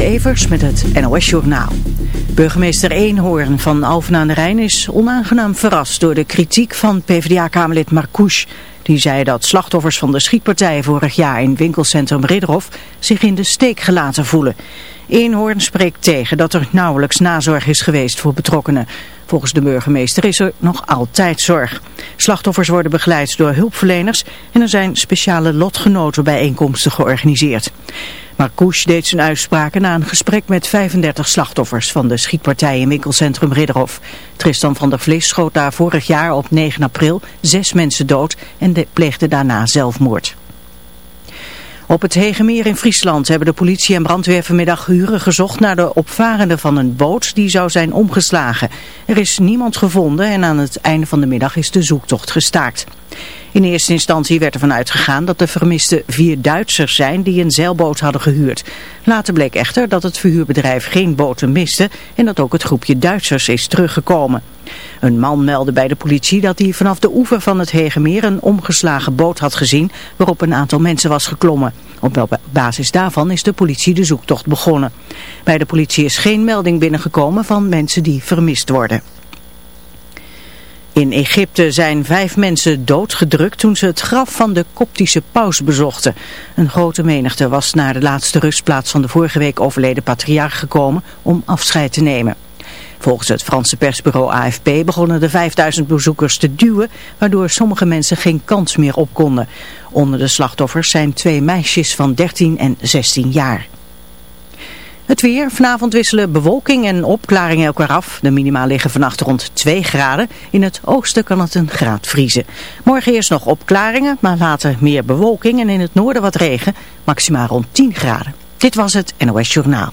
Evers met het NOS Journaal. Burgemeester Eenhoorn van Alphen aan de Rijn is onaangenaam verrast door de kritiek van PvdA-kamerlid Marcouch. Die zei dat slachtoffers van de schietpartij vorig jaar in winkelcentrum Ridderhof zich in de steek gelaten voelen. Eenhoorn spreekt tegen dat er nauwelijks nazorg is geweest voor betrokkenen. Volgens de burgemeester is er nog altijd zorg. Slachtoffers worden begeleid door hulpverleners en er zijn speciale lotgenotenbijeenkomsten georganiseerd. Marcouch deed zijn uitspraken na een gesprek met 35 slachtoffers van de schietpartij in winkelcentrum Ridderhof. Tristan van der Vlis schoot daar vorig jaar op 9 april zes mensen dood en pleegde daarna zelfmoord. Op het Hegemeer in Friesland hebben de politie en brandweer vanmiddag uren gezocht naar de opvarende van een boot die zou zijn omgeslagen. Er is niemand gevonden en aan het einde van de middag is de zoektocht gestaakt. In eerste instantie werd ervan uitgegaan dat de vermiste vier Duitsers zijn die een zeilboot hadden gehuurd. Later bleek echter dat het verhuurbedrijf geen boten miste en dat ook het groepje Duitsers is teruggekomen. Een man meldde bij de politie dat hij vanaf de oever van het Hegemeer een omgeslagen boot had gezien waarop een aantal mensen was geklommen. Op basis daarvan is de politie de zoektocht begonnen. Bij de politie is geen melding binnengekomen van mensen die vermist worden. In Egypte zijn vijf mensen doodgedrukt toen ze het graf van de koptische paus bezochten. Een grote menigte was naar de laatste rustplaats van de vorige week overleden patriarch gekomen om afscheid te nemen. Volgens het Franse persbureau AFP begonnen de 5000 bezoekers te duwen, waardoor sommige mensen geen kans meer op konden. Onder de slachtoffers zijn twee meisjes van 13 en 16 jaar. Het weer. Vanavond wisselen bewolking en opklaringen elkaar af. De minima liggen vannacht rond 2 graden. In het oosten kan het een graad vriezen. Morgen eerst nog opklaringen, maar later meer bewolking en in het noorden wat regen. Maximaal rond 10 graden. Dit was het NOS Journaal.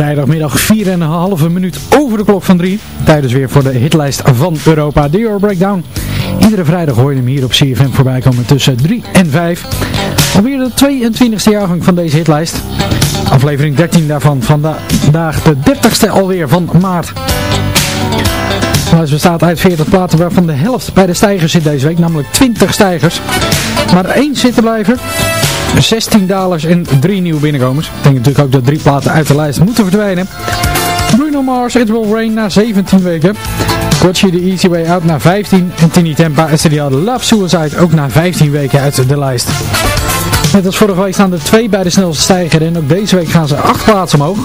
Vrijdagmiddag 4,5 minuut over de klok van 3. Tijdens weer voor de hitlijst van Europa, de Euro Breakdown. Iedere vrijdag hoor je hem hier op CFM voorbij komen tussen 3 en 5. Alweer de 22e jaargang van deze hitlijst. Aflevering 13 daarvan vandaag de 30ste alweer van maart. De lijst bestaat uit 40 platen waarvan de helft bij de stijgers zit deze week, namelijk 20 stijgers. Maar één zittenblijver 16 dalers en 3 nieuwe binnenkomers. Ik denk natuurlijk ook dat drie platen uit de lijst moeten verdwijnen. Bruno Mars, It Will Rain na 17 weken. Gotcha The Easy Way Out na 15. En Tini Tempa en CDL Love Suicide ook na 15 weken uit de lijst. Net als vorige week staan er twee bij de snelste stijger en ook deze week gaan ze 8 plaatsen omhoog.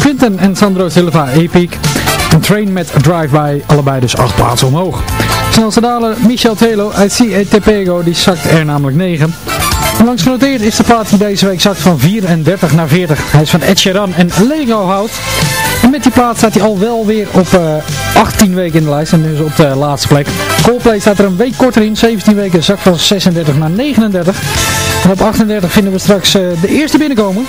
Quinten en Sandro Silva Epic. Een train met Drive-By, allebei dus 8 plaatsen omhoog. Snelste daler Michel Telo uit C.E. die zakt er namelijk 9. Langs genoteerd is de plaat die deze week zakt van 34 naar 40. Hij is van Ed Sheeran en Lego Hout. En met die plaat staat hij al wel weer op uh, 18 weken in de lijst en dus op de laatste plek. Coldplay staat er een week korter in, 17 weken, zak van 36 naar 39. En op 38 vinden we straks uh, de eerste binnenkomen.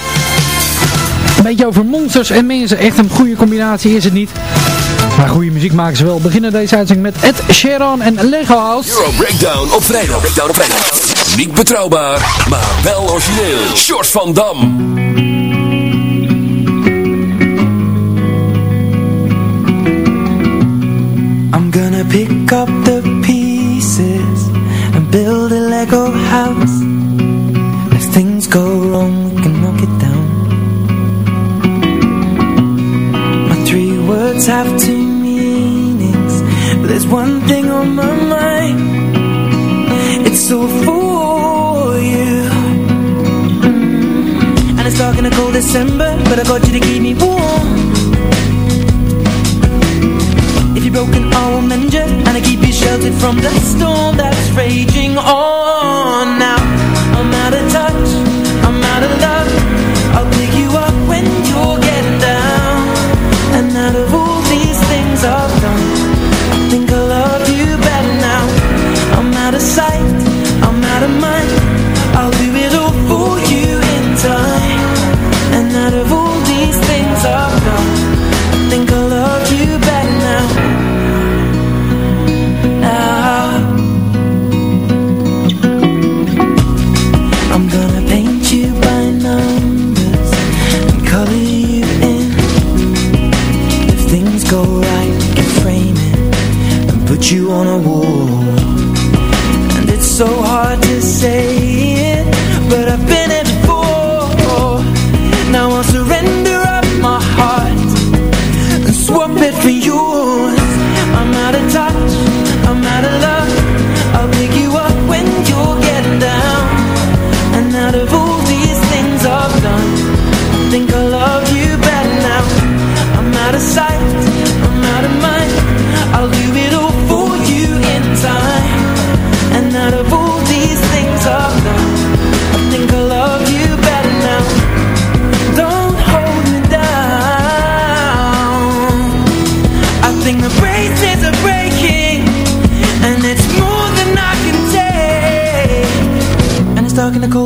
Een beetje over monsters en mensen, echt een goede combinatie is het niet. Maar goede muziek maken ze wel. Beginnen deze uitzending met Ed Sheeran en Lego House. Euro Breakdown op vrijdag. Breakdown op vrijdag. Niet betrouwbaar, maar wel origineel. Short van Dam. I'm gonna pick up the pieces and build a Lego house. If things go wrong, we can knock it down. My three words have two meanings, but there's one thing on my mind. It's all for in a cold December, but I got you to keep me warm. If you're broken, I will mend you And I keep you sheltered from the storm that's raging on Now, I'm out of touch, I'm out of love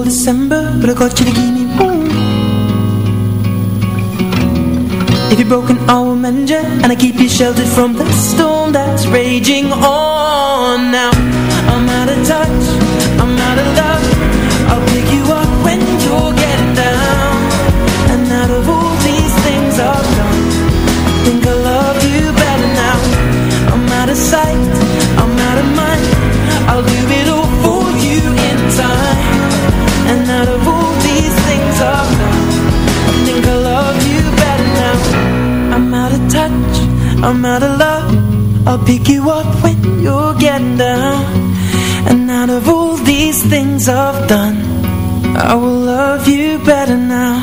December But I got you to keep me warm If you're broken I will mend you. And I keep you sheltered from the storm that's raging on. Now I'm out of touch. I'm out of love I'm out of love I'll pick you up when you're getting down And out of all these things I've done I will love you better now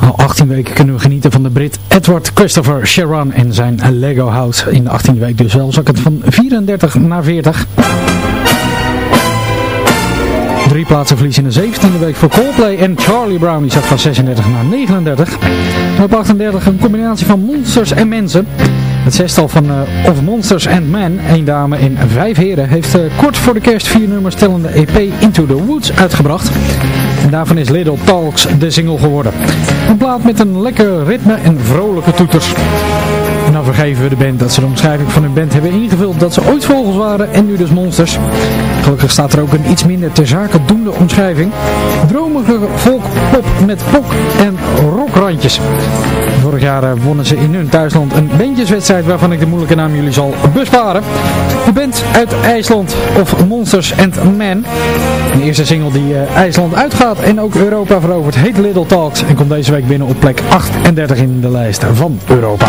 Al 18 weken kunnen we genieten van de Brit Edward Christopher Sharon en zijn Lego House. In de 18e week dus wel. Zak het van 34 naar 40. Drie plaatsen verlies in de 17e week voor Coldplay en Charlie Brown. Die zak van 36 naar 39. En op 38 een combinatie van monsters en mensen. Het zestal van uh, Of Monsters and Men, één dame en vijf heren, heeft uh, kort voor de kerst vier nummers tellende EP Into the Woods uitgebracht. En daarvan is Little Talks de single geworden. Een plaat met een lekker ritme en vrolijke toeters. En dan vergeven we de band dat ze de omschrijving van hun band hebben ingevuld dat ze ooit vogels waren en nu dus monsters. Gelukkig staat er ook een iets minder ter zake doende omschrijving. Dromige volkpop met pok en rockrandjes. Vorig jaar uh, wonnen ze in hun thuisland een bandjeswedstrijd waarvan ik de moeilijke naam jullie zal besparen. De band uit IJsland of Monsters and Men. De eerste single die uh, IJsland uitgaat en ook Europa verovert heet Little Talks en komt deze week binnen op plek 38 in de lijst van Europa.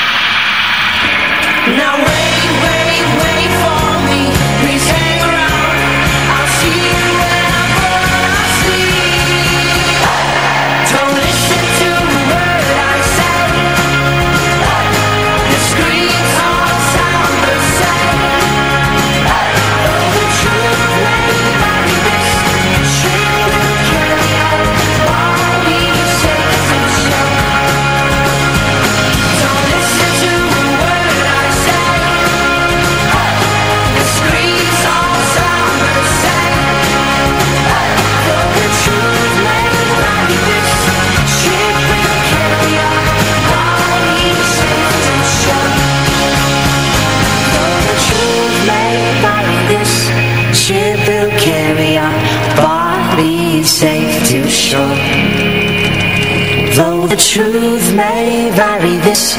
truth may vary This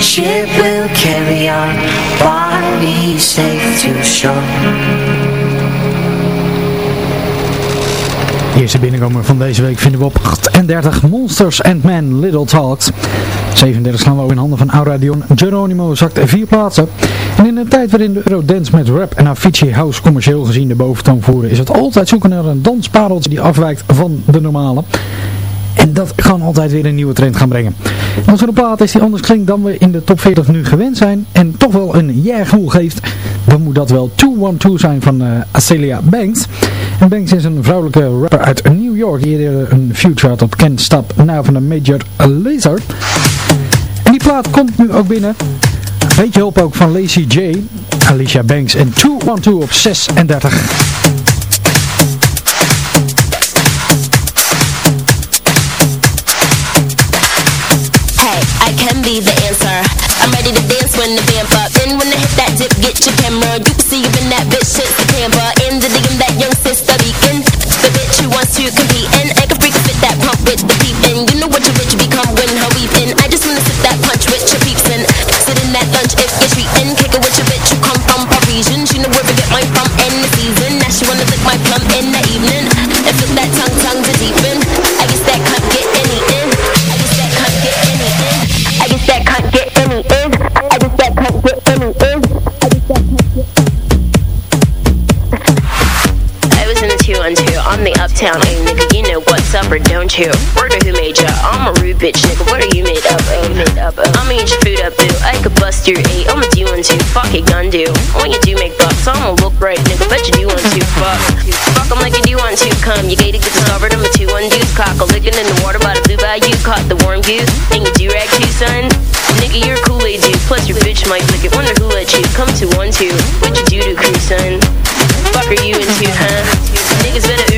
ship will carry our bodies safe to shore Eerste binnenkomer van deze week vinden we op 38 Monsters and Men Little Talks. 37 slaan we in handen van Aura Dion. Geronimo zakt vier plaatsen. En in een tijd waarin de Eurodance met rap en Avicii House commercieel gezien de boventoon voeren, is het altijd zoeken naar een danspareltje die afwijkt van de normale. En dat kan altijd weer een nieuwe trend gaan brengen. En als er een plaat is die anders klinkt dan we in de top 40 nu gewend zijn en toch wel een yeah-gevoel geeft, dan moet dat wel 212 zijn van uh, Acelia Banks. En Banks is een vrouwelijke rapper uit New York die eerder een future had op Can't Stop Now van de Major Lazer. En die plaat komt nu ook binnen. Beetje hulp ook van Lacey J, Alicia Banks en 212 op 36. get your camera You can see you in that bitch. Shit September In the DM that young sister. Beacon. The bitch who wants to compete. And I can freak fit that pump with the peepin, you know what your bitch become when her weeping I just wanna sip that punch with your peeps sit in that lunch if you're treating. Kick it with your bitch who come from Parisian She know where to get my from in the season. Now she wanna lick my plum in the evening. And flip that tongue tongue to deepen I guess that cunt get any in. I guess that cunt get any in. I guess that cunt get any in. I guess that cunt get town, hey nigga, you know what's up or don't you? Word who made ya? I'm a rude bitch, nigga. What are you made up of? Oh, made up of? I'ma eat your food up, boo. I could bust your eight. I'ma do one two. Fuck it, gun do. When you do make bucks, I'ma look right, nigga. Bet you do one two. Fuck. Fuck 'em like you do one two. Come, you gated, get discovered. I'm a two one. Cock a licking in the water by the blue bayou. Caught the warm goose. And you do rag too, son. Nigga, you're a Kool-Aid dude. Plus your bitch might lick it. Wonder who let you come to one two. What you do to crew, son? Fuck are you into, huh? Niggas better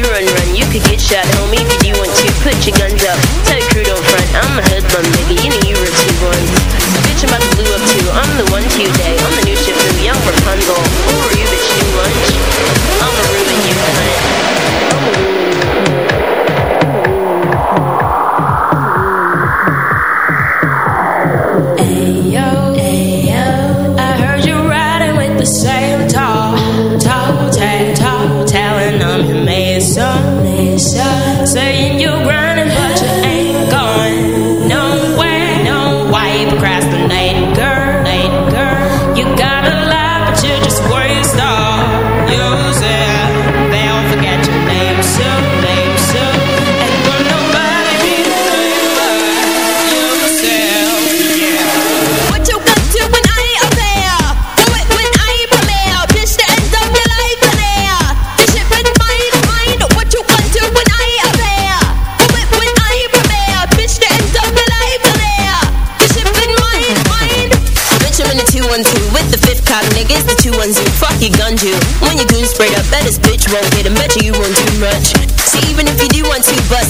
could get shot, homie, if you want to. Put your guns up. Tell your crew don't front. I'm a hoodlum, nigga. You know you were two ones. Bitch, I'm about to blue up too. I'm the one to day. I'm the new ship from young Rapunzel. Who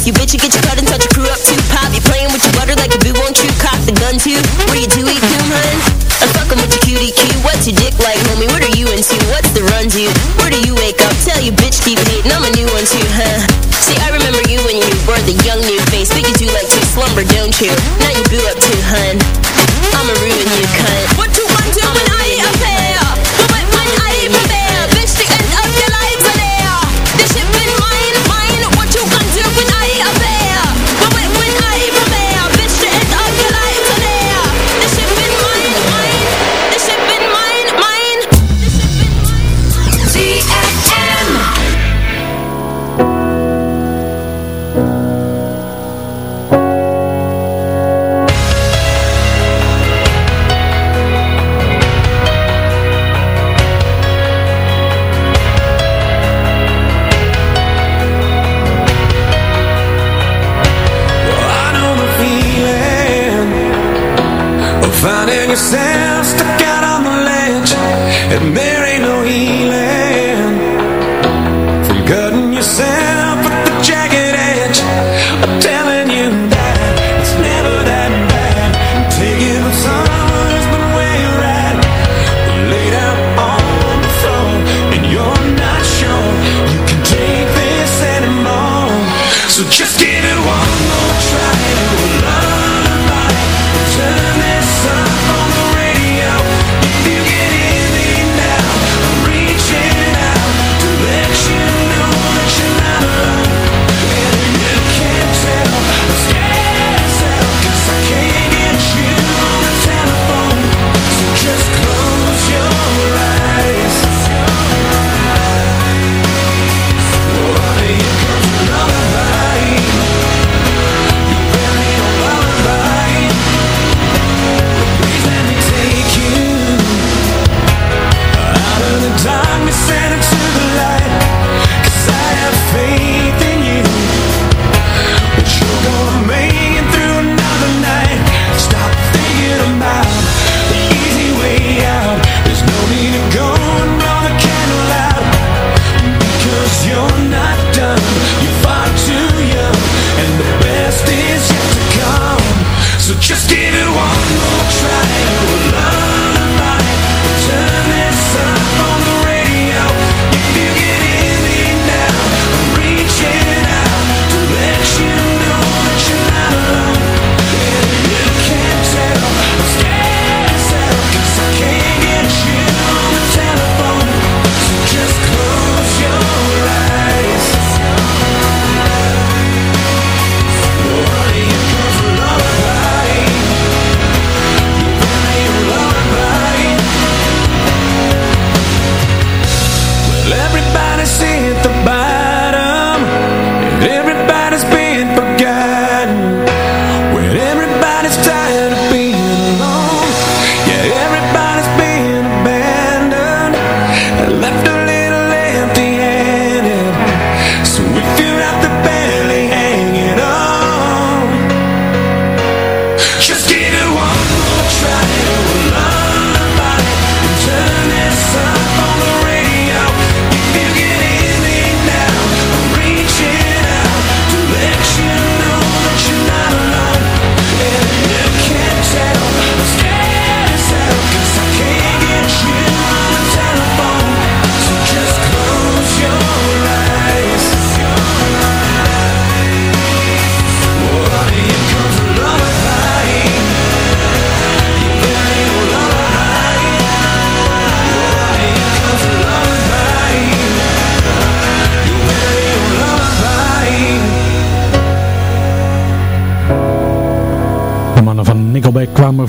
you bitch, you get your cut and touch your crew up too. Pop, you playing with your butter like a boo, won't you cock the gun too? What do you do, eat doom, hun? I'm fucking with your cutie cue. What's your dick like, homie? What are you into? What's the run, dude? Where do you wake up? Tell your bitch keep hating. I'm a new one too, huh? See, I remember you when you were the young new face, but you do like to slumber, don't you? Now you boo up too, hun. I'ma ruin you, cunt. What you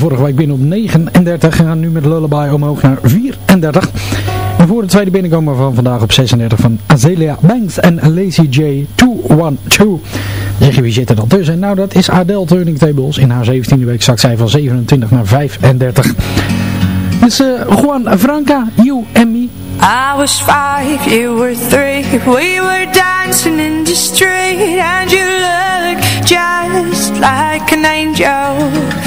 vorige week binnen op 39 en gaan nu met Lullaby omhoog naar 34. En voor de tweede binnenkomer van vandaag op 36 van Azealia Banks en Lazy J 212. Zeg je wie zit er dan tussen? Nou dat is Adele Turning Tables. In haar 17e week zakt zij van 27 naar 35. Dus uh, Juan Franca, You and Me. I was five, you were three We were dancing in the street And you looked just like an angel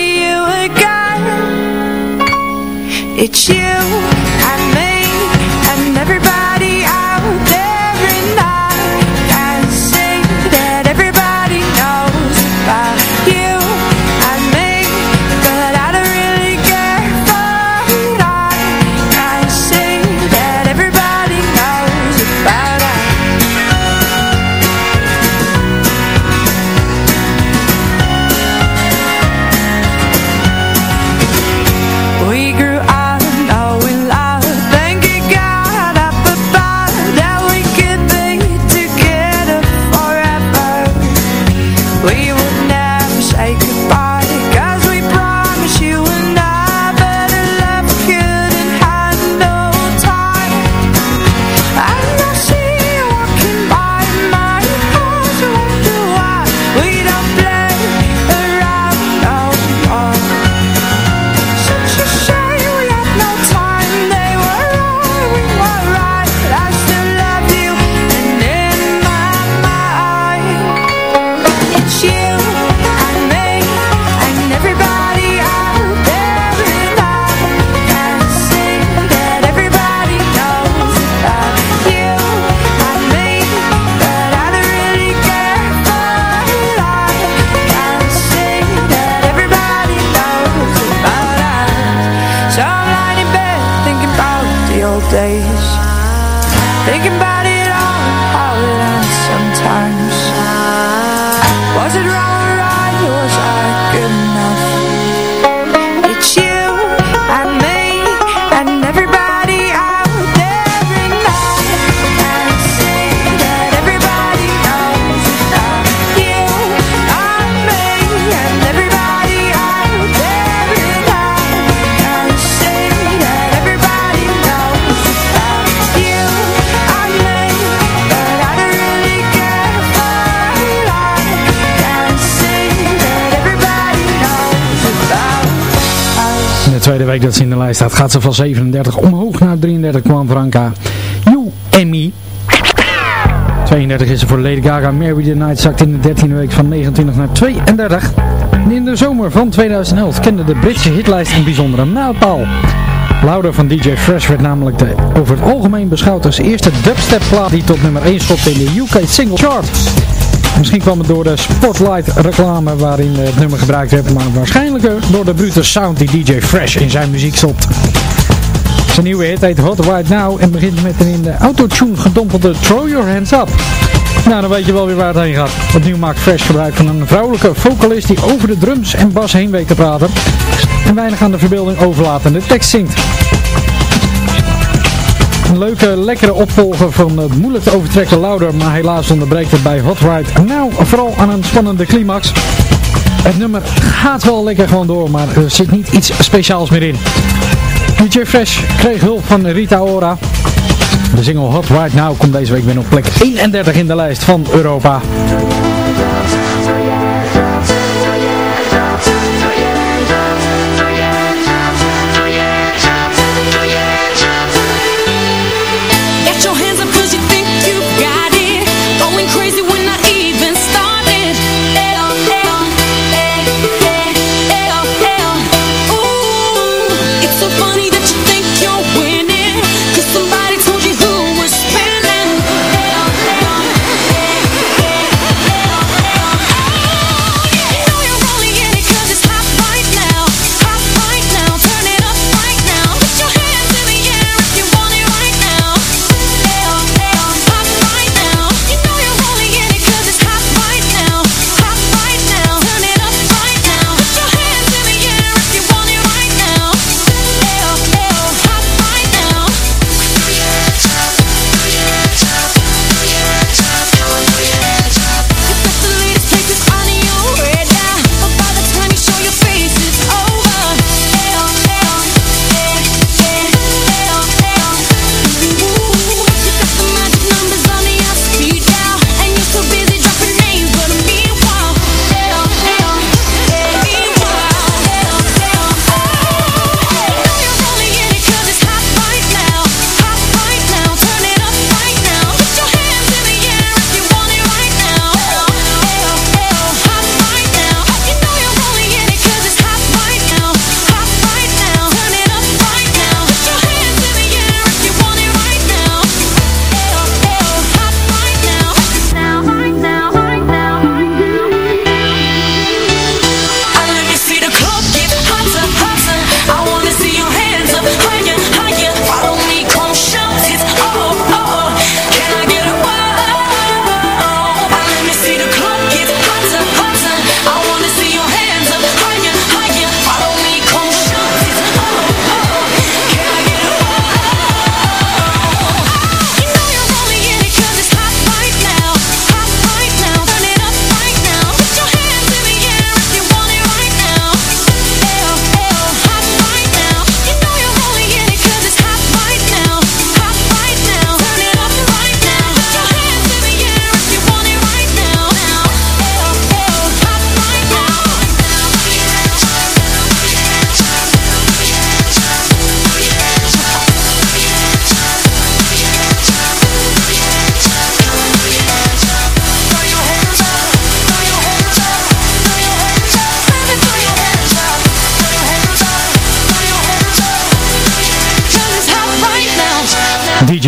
It's you week dat ze in de lijst staat gaat ze van 37 omhoog naar 33 kwam Franca. You and Me. 32 is er voor Lady Gaga. Mary the Night zakt in de 13e week van 29 naar 32. En in de zomer van 2011 kende de Britse hitlijst een bijzondere mijlpaal. Louder van DJ Fresh werd namelijk de, over het algemeen beschouwd als eerste dubstep plaat die tot nummer 1 schopte in de UK Single Chart. Misschien kwam het door de Spotlight reclame waarin het nummer gebruikt werd, maar waarschijnlijker door de brute sound die DJ Fresh in zijn muziek stopt. Zijn nieuwe hit heet Hot Right Now en begint met een in de autotune gedompelde Throw Your Hands Up. Nou, dan weet je wel weer waar het heen gaat. Opnieuw maakt Fresh gebruik van een vrouwelijke vocalist die over de drums en bas heen weet te praten. En weinig aan de verbeelding overlaat en de tekst zingt. Leuke, lekkere opvolger van het moeilijk te overtrekken Louder, maar helaas onderbreekt het bij Hot Right Now vooral aan een spannende climax. Het nummer gaat wel lekker gewoon door, maar er zit niet iets speciaals meer in. DJ Fresh kreeg hulp van Rita Ora. De single Hot Right Now komt deze week binnen op plek 31 in de lijst van Europa.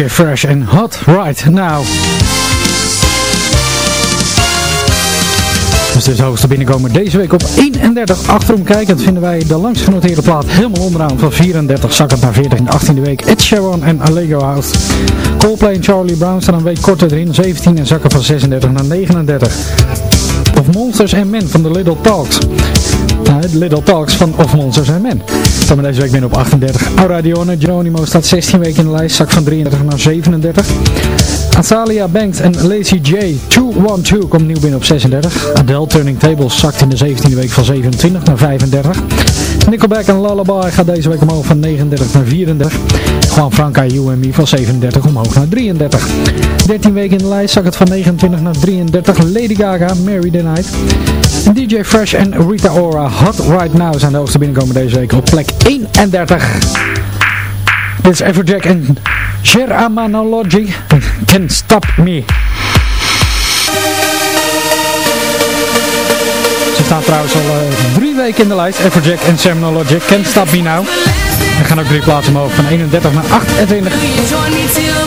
Fresh en Hot Right Now. Dus dit is de hoogste binnenkomen deze week op 31. Achterom kijkend vinden wij de langst genoteerde plaat helemaal onderaan van 34 zakkend naar 40 in de 18e week. Ed Sheeran en Allego House. Coldplay en Charlie Brown staan een week korter erin, 17 en zakken van 36 naar 39. Of Monsters and Men van The Little Talks. Little Talks van Of Monsters and Men. Staan deze week binnen op 38. Auradione Geronimo staat 16 weken in de lijst, zak van 33 naar 37. Azalia Banks en Lazy J 212 komt nieuw binnen op 36. Adele Turning Tables zakt in de 17e week van 27 naar 35. Nickelback en Lullaby gaat deze week omhoog van 39 naar 34. Juan Franca Me van 37 omhoog naar 33. 13 weken in de lijst zak het van 29 naar 33. Lady Gaga, Mary the Night. DJ Fresh en Rita Ora, Hot Right Now zijn de hoogste binnenkomen deze week op plek 31. Dit is Everjack en Geramanology. Can't Stop Me. Ze staan trouwens al eh, drie weken in de lijst. Everjack en Sermonologic. Can't Stop Me Now. En gaan ook drie plaatsen omhoog van 31 naar 28.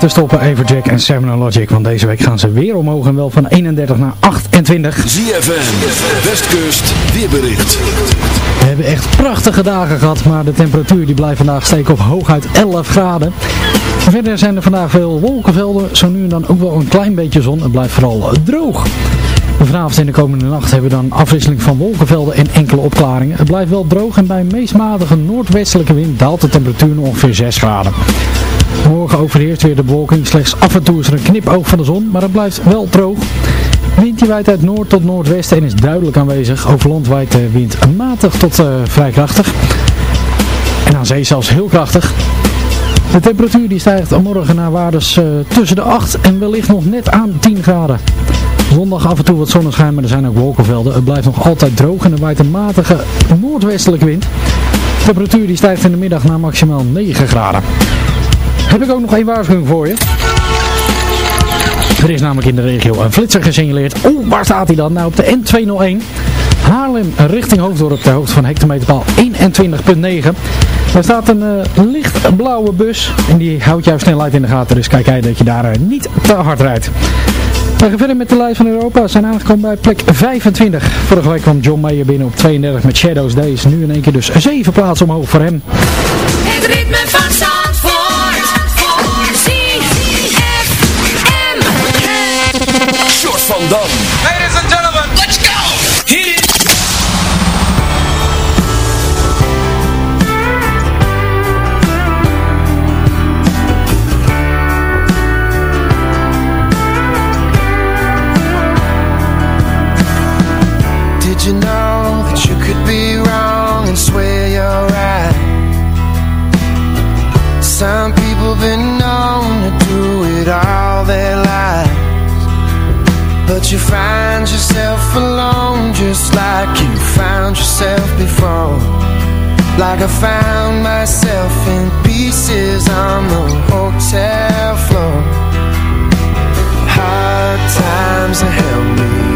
Niet te stoppen, Everjack en Sermonologic. Want deze week gaan ze weer omhoog en wel van 31 naar 28. ZFM, Westkust, weerbericht. We hebben echt prachtige dagen gehad, maar de temperatuur die blijft vandaag steken op hooguit 11 graden. Verder zijn er vandaag veel wolkenvelden, zo nu en dan ook wel een klein beetje zon. Het blijft vooral droog. Vanavond en de komende nacht hebben we dan afwisseling van wolkenvelden en enkele opklaringen. Het blijft wel droog en bij een meest matige noordwestelijke wind daalt de temperatuur naar ongeveer 6 graden. Morgen overheerst weer de bewolking, slechts af en toe is er een knipoog van de zon, maar het blijft wel droog. Wind die waait uit noord tot noordwesten en is duidelijk aanwezig. Over land de wind matig tot eh, vrij krachtig. En aan zee zelfs heel krachtig. De temperatuur die stijgt morgen naar waardes eh, tussen de 8 en wellicht nog net aan 10 graden. Zondag af en toe wat zonneschijn, maar er zijn ook wolkenvelden. Het blijft nog altijd droog en er waait een matige noordwestelijke wind. De temperatuur die stijgt in de middag naar maximaal 9 graden. Heb ik ook nog één waarschuwing voor je. Er is namelijk in de regio een flitser gesignaleerd. Oeh, waar staat hij dan? Nou, op de N201. Haarlem richting Hoofddorp ter hoogte van hectometerpaal 21.9. Daar staat een eh, lichtblauwe bus en die houdt jouw snelheid in de gaten. Dus kijk uit dat je daar eh, niet te hard rijdt. We gaan verder met de lijst van Europa. We zijn aangekomen bij plek 25. Vorige week kwam John Mayer binnen op 32 met Shadows Days. Nu in één keer dus 7 plaatsen omhoog voor hem. Het ritme van Zandvoort. ZFM. Short van Dam. Yourself before. Like I found myself in pieces on the hotel floor. Hard times have helped me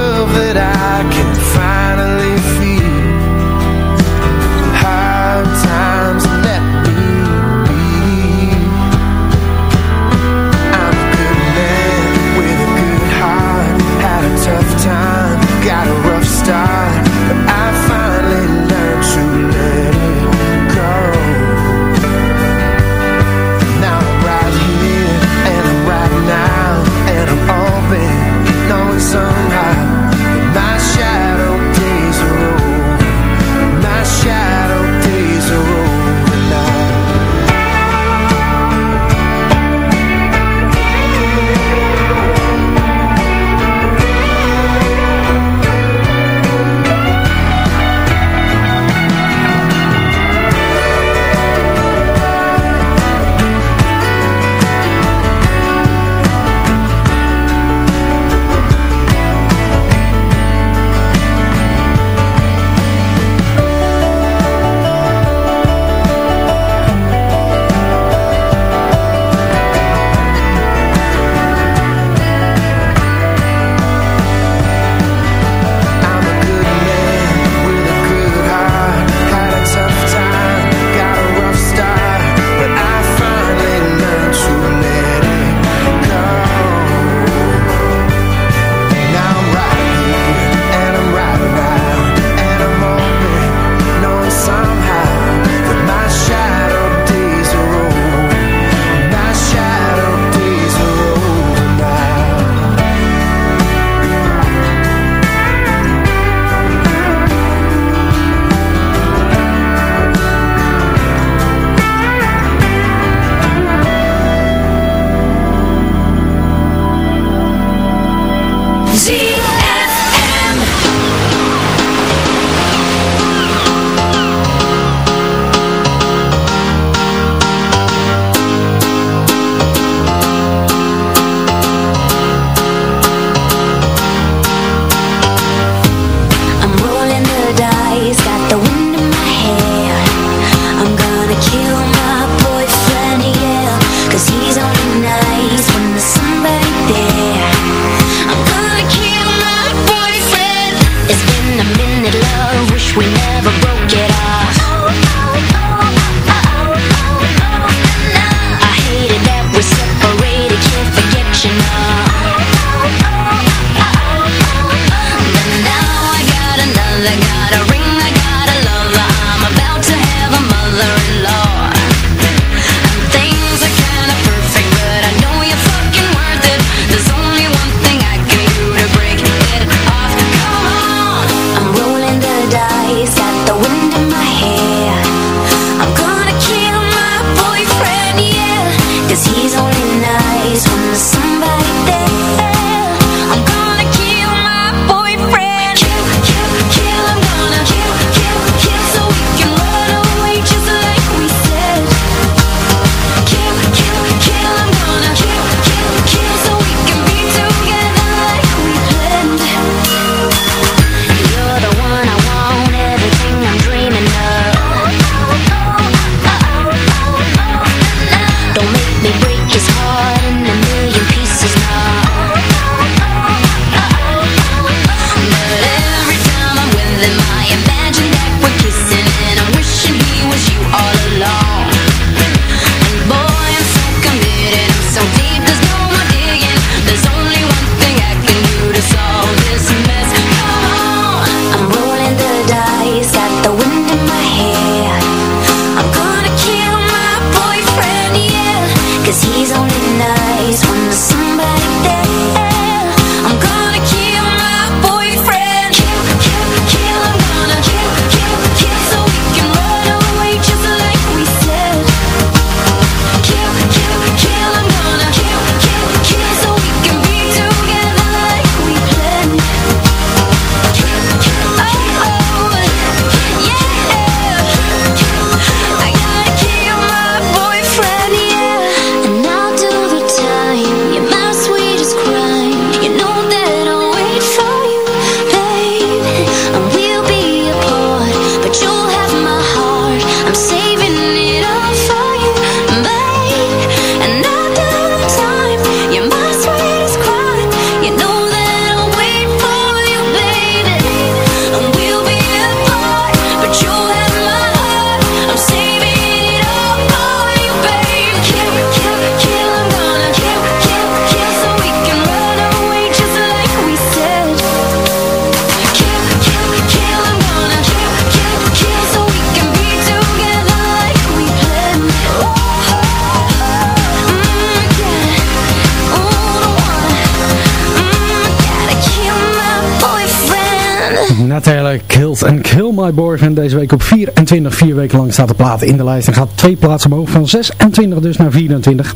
Natalia Killed and Kill My Boyfriend deze week op 24. Vier weken lang staat de plaat in de lijst en gaat twee plaatsen omhoog van 26 dus naar 24.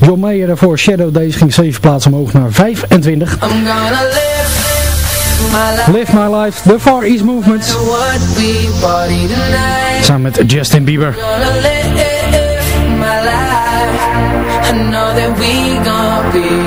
John Mayer daarvoor Shadow Days ging 7 plaatsen omhoog naar 25. I'm gonna live my life. Live My Life, The Far East Movement. Samen met Justin Bieber. Gonna live my life. I know that we gonna be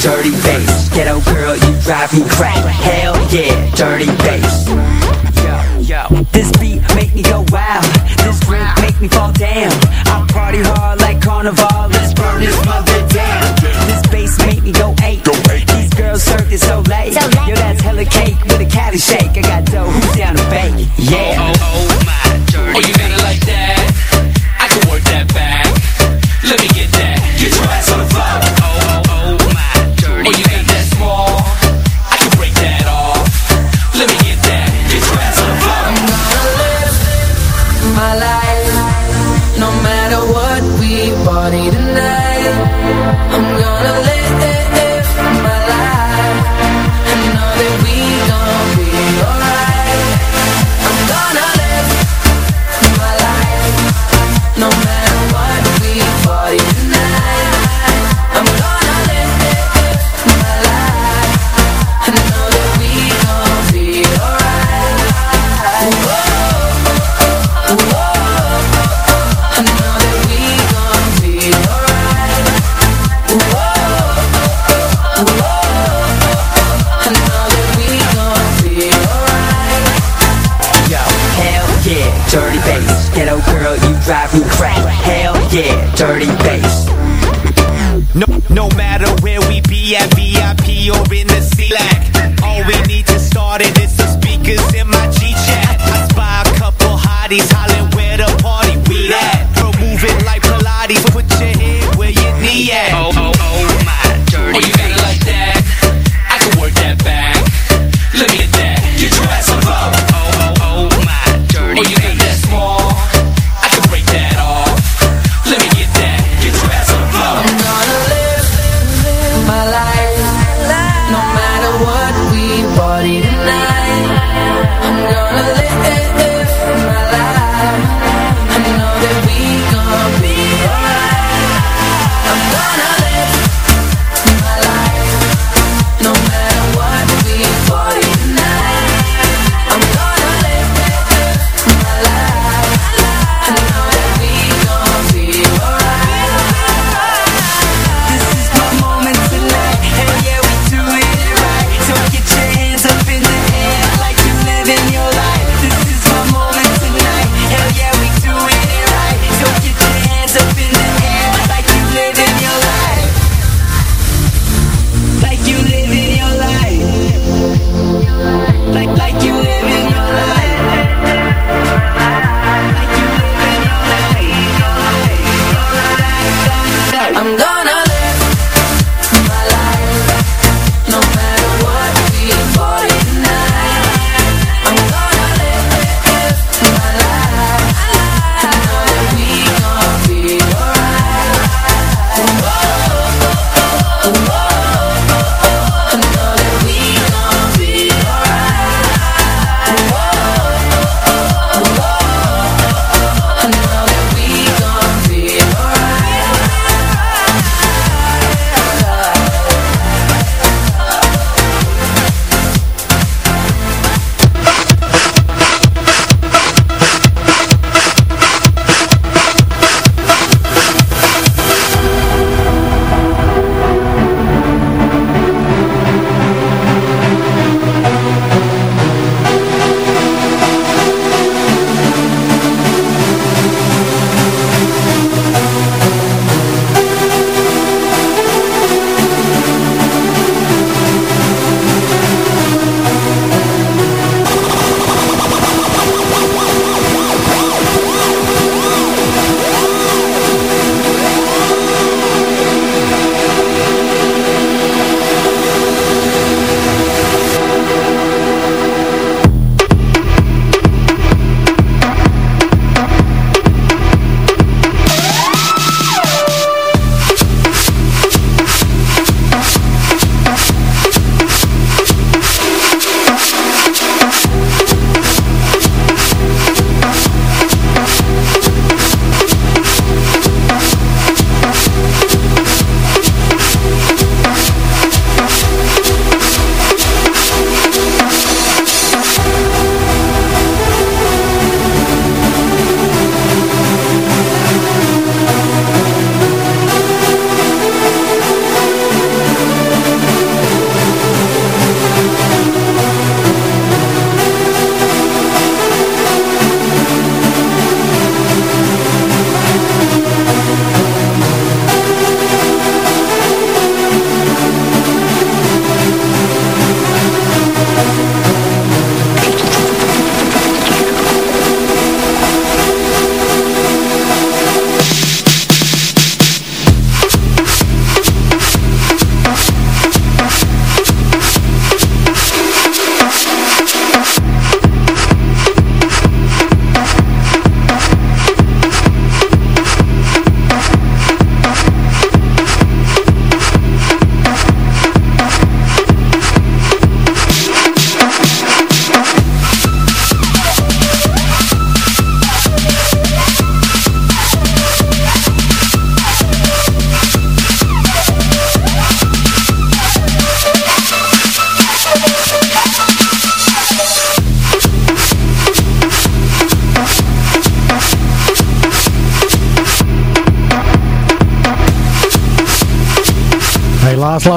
dirty bass. Ghetto girl, you drive me crazy. Hell yeah, dirty bass. Yo, yo, this beat make me go wild. This drink make me fall down. I party hard like carnival. Let's burn this mother down. This bass make me go eight. These girls serve it so late. Yo, that's hella cake with a Cali shake. I got dough, who's down to bake? Yeah. Oh, oh, my dirty. Oh, you got it like me crazy. Hell yeah, dirty bass. No, no matter where we be at VIP or in the CLAC, all we need to start it is some speakers in my G-Chat. I spy a couple hotties hollering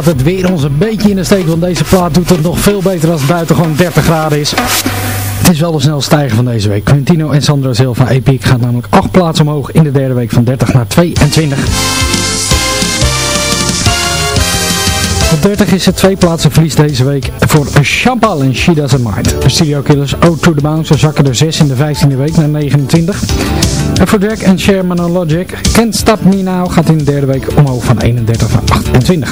laat het weer ons een beetje in de steek, want deze plaat doet het nog veel beter als het buiten gewoon 30 graden is. Het is wel de snel stijger van deze week. Quintino en Sandra Silva Epic gaat namelijk 8 plaatsen omhoog in de derde week van 30 naar 22. Op 30 is het twee plaatsen verlies deze week voor Champal en She Doesn't Mind. De Studio Killers O to the Bounce zakken er 6 in de 15e week naar 29. En voor Jack en Sherman Logic, Can't Stop Me Now gaat in de derde week omhoog van 31 naar 28.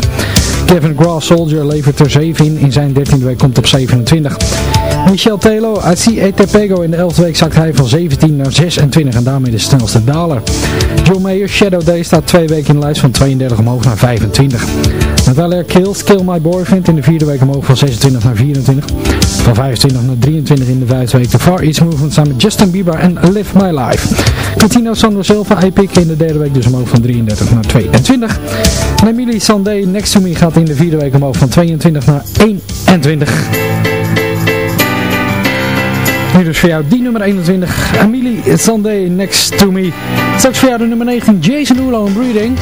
Kevin Grass Soldier levert er 7 in, in zijn 13e week komt op 27. Michel Telo uit Etepego in de 11e week zakt hij van 17 naar 26 en daarmee de snelste daler. John Mayer, Shadow Day staat twee weken in de lijst van 32 omhoog naar 25. Natalia Kills, Kill My Boyfriend in de vierde week omhoog van 26 naar 24. Van 25 naar 23 in de vijfde week de Far East Movement samen met Justin Bieber en Live My Life. Catino Sandro Silva, Epic in de derde week dus omhoog van 33 naar 22. En Emily Sandé, Next To Me gaat in de vierde week omhoog van 22 naar 21. Nu dus voor jou die nummer 21, Amelie Sunday Next To Me. Straks voor jou de nummer 19, Jason Ulo en Breeding.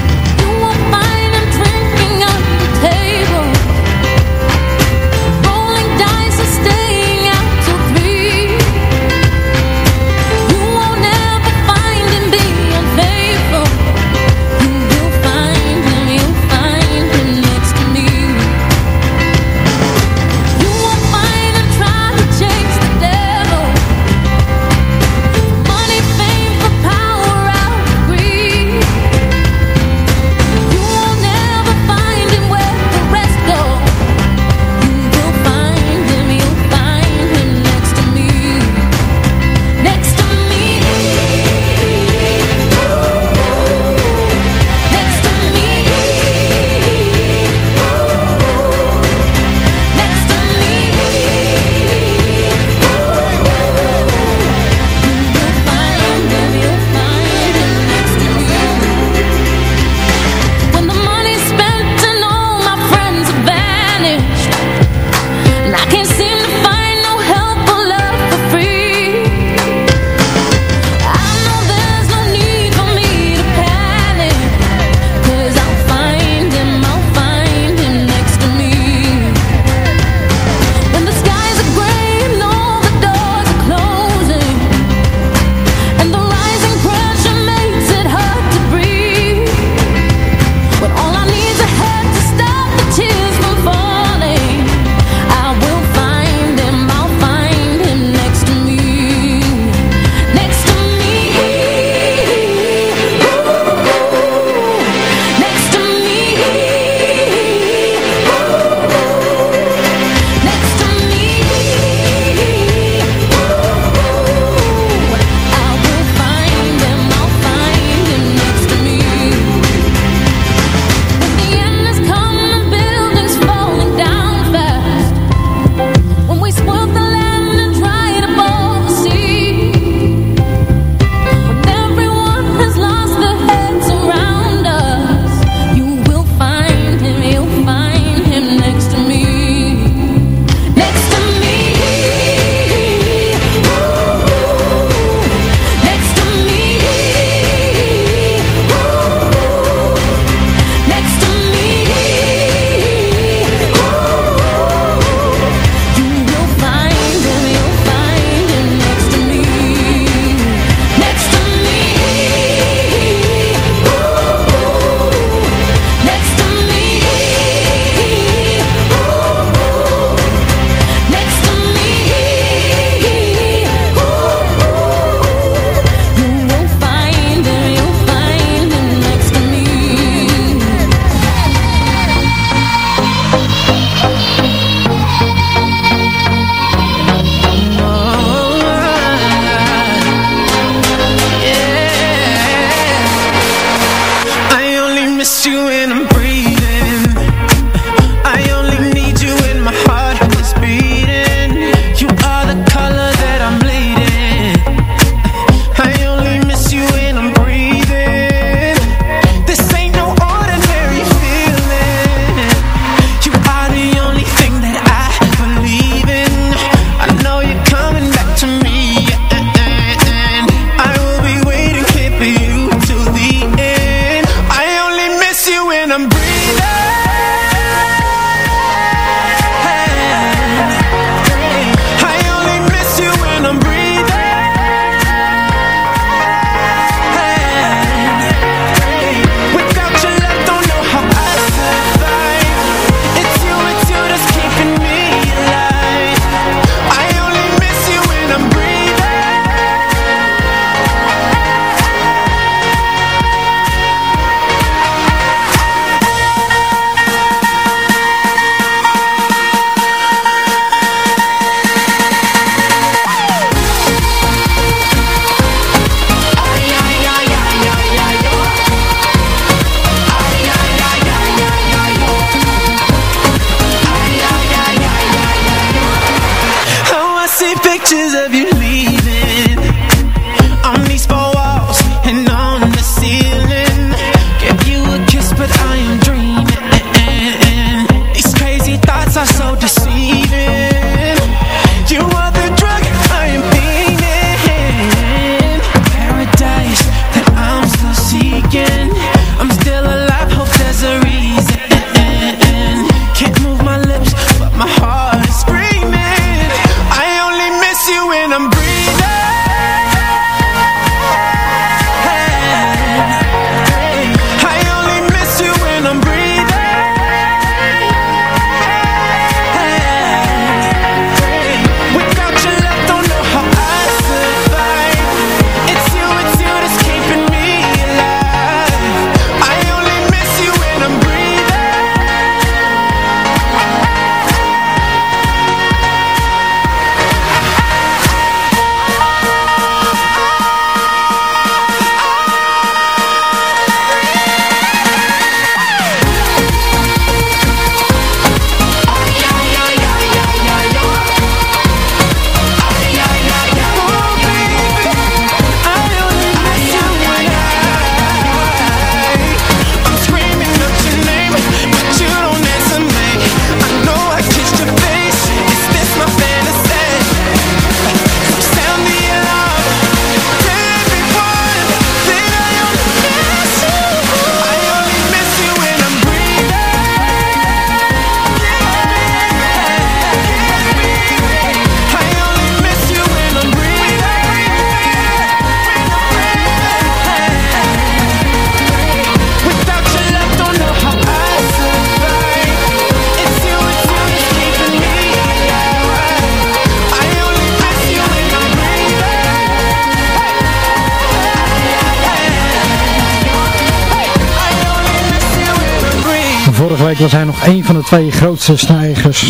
was zijn nog een van de twee grootste snijgers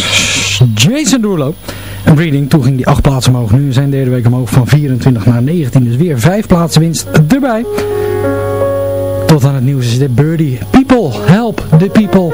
Jason Derulo. En Reading, toen ging die acht plaatsen omhoog. Nu zijn derde week omhoog van 24 naar 19. Dus weer vijf plaatsen winst erbij. Tot aan het nieuws is dit Birdie. People, help the people.